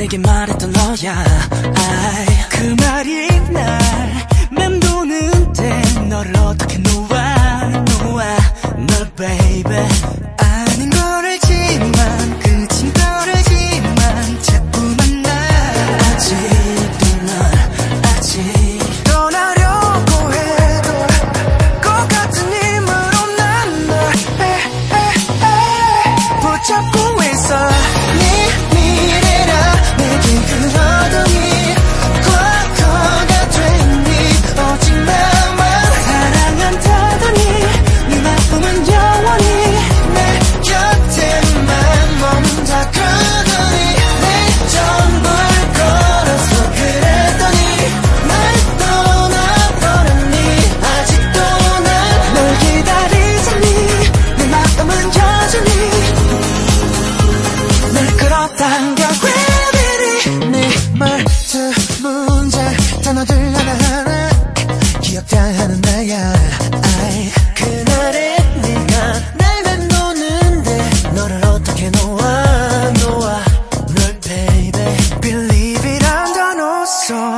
내게 말했던 너야. I 그 말이 날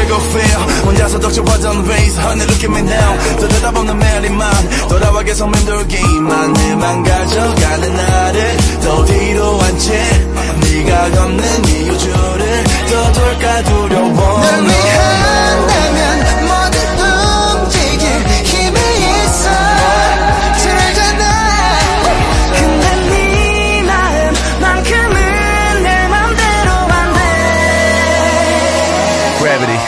결국 fail 혼자서 독촉하던 ways 하늘 look at me now. 또 대답없는 메리만 돌아와 계속 맴돌기만. 해만 가져가는 나를 또 뒤로 한채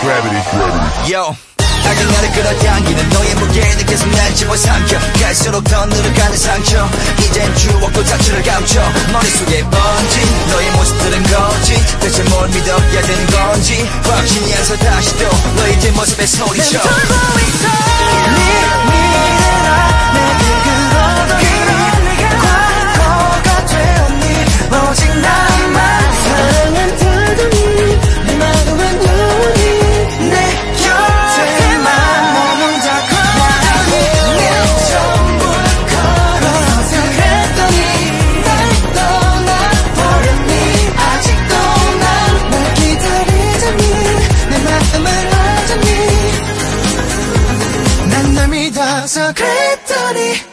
Gravity, gravity. Yo. 악이 나를 끌어당기는 너의 무게는 계속 날 집어삼켜. 갈수록 더 늘어가는 상처. 이젠 추억도 자취를 감춰. 머릿속에 번진 너의 모습들은 거짓 대체 뭘 믿어야 되는 건지. 확신이 안서 다시 또 너의 뒷모습에 소리쳐 항상 그랬더니